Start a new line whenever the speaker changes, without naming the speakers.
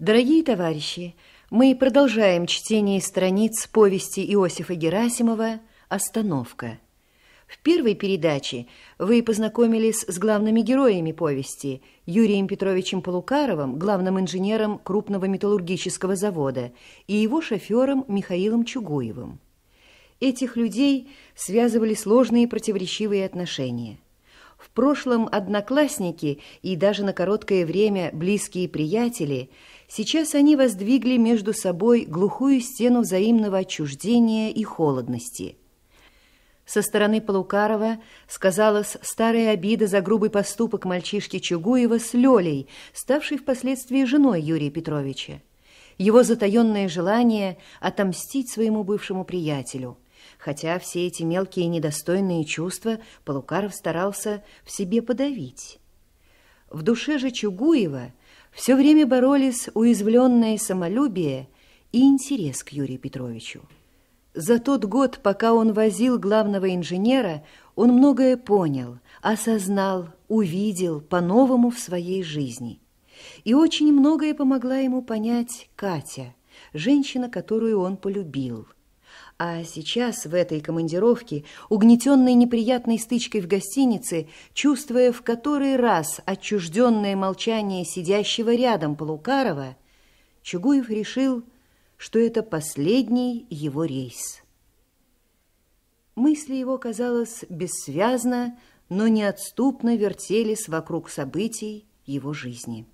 Дорогие товарищи, мы продолжаем чтение страниц повести Иосифа Герасимова «Остановка». В первой передаче вы познакомились с главными героями повести Юрием Петровичем Полукаровым, главным инженером крупного металлургического завода, и его шофером Михаилом Чугуевым. Этих людей связывали сложные противоречивые отношения – в прошлом одноклассники и даже на короткое время близкие приятели, сейчас они воздвигли между собой глухую стену взаимного отчуждения и холодности. Со стороны Полукарова сказалась старая обида за грубый поступок мальчишки Чугуева с Лёлей, ставшей впоследствии женой Юрия Петровича. Его затаенное желание отомстить своему бывшему приятелю – хотя все эти мелкие недостойные чувства Полукаров старался в себе подавить. В душе же Чугуева все время боролись уязвленное самолюбие и интерес к Юрию Петровичу. За тот год, пока он возил главного инженера, он многое понял, осознал, увидел по-новому в своей жизни. И очень многое помогла ему понять Катя, женщина, которую он полюбил – а сейчас, в этой командировке, угнетенной неприятной стычкой в гостинице, чувствуя в который раз отчужденное молчание сидящего рядом Полукарова, Чугуев решил, что это последний его рейс. Мысли его, казалось, бессвязно, но неотступно вертелись вокруг событий его жизни.